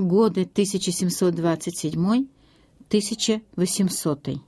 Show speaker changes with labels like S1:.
S1: Годы 1727-1800.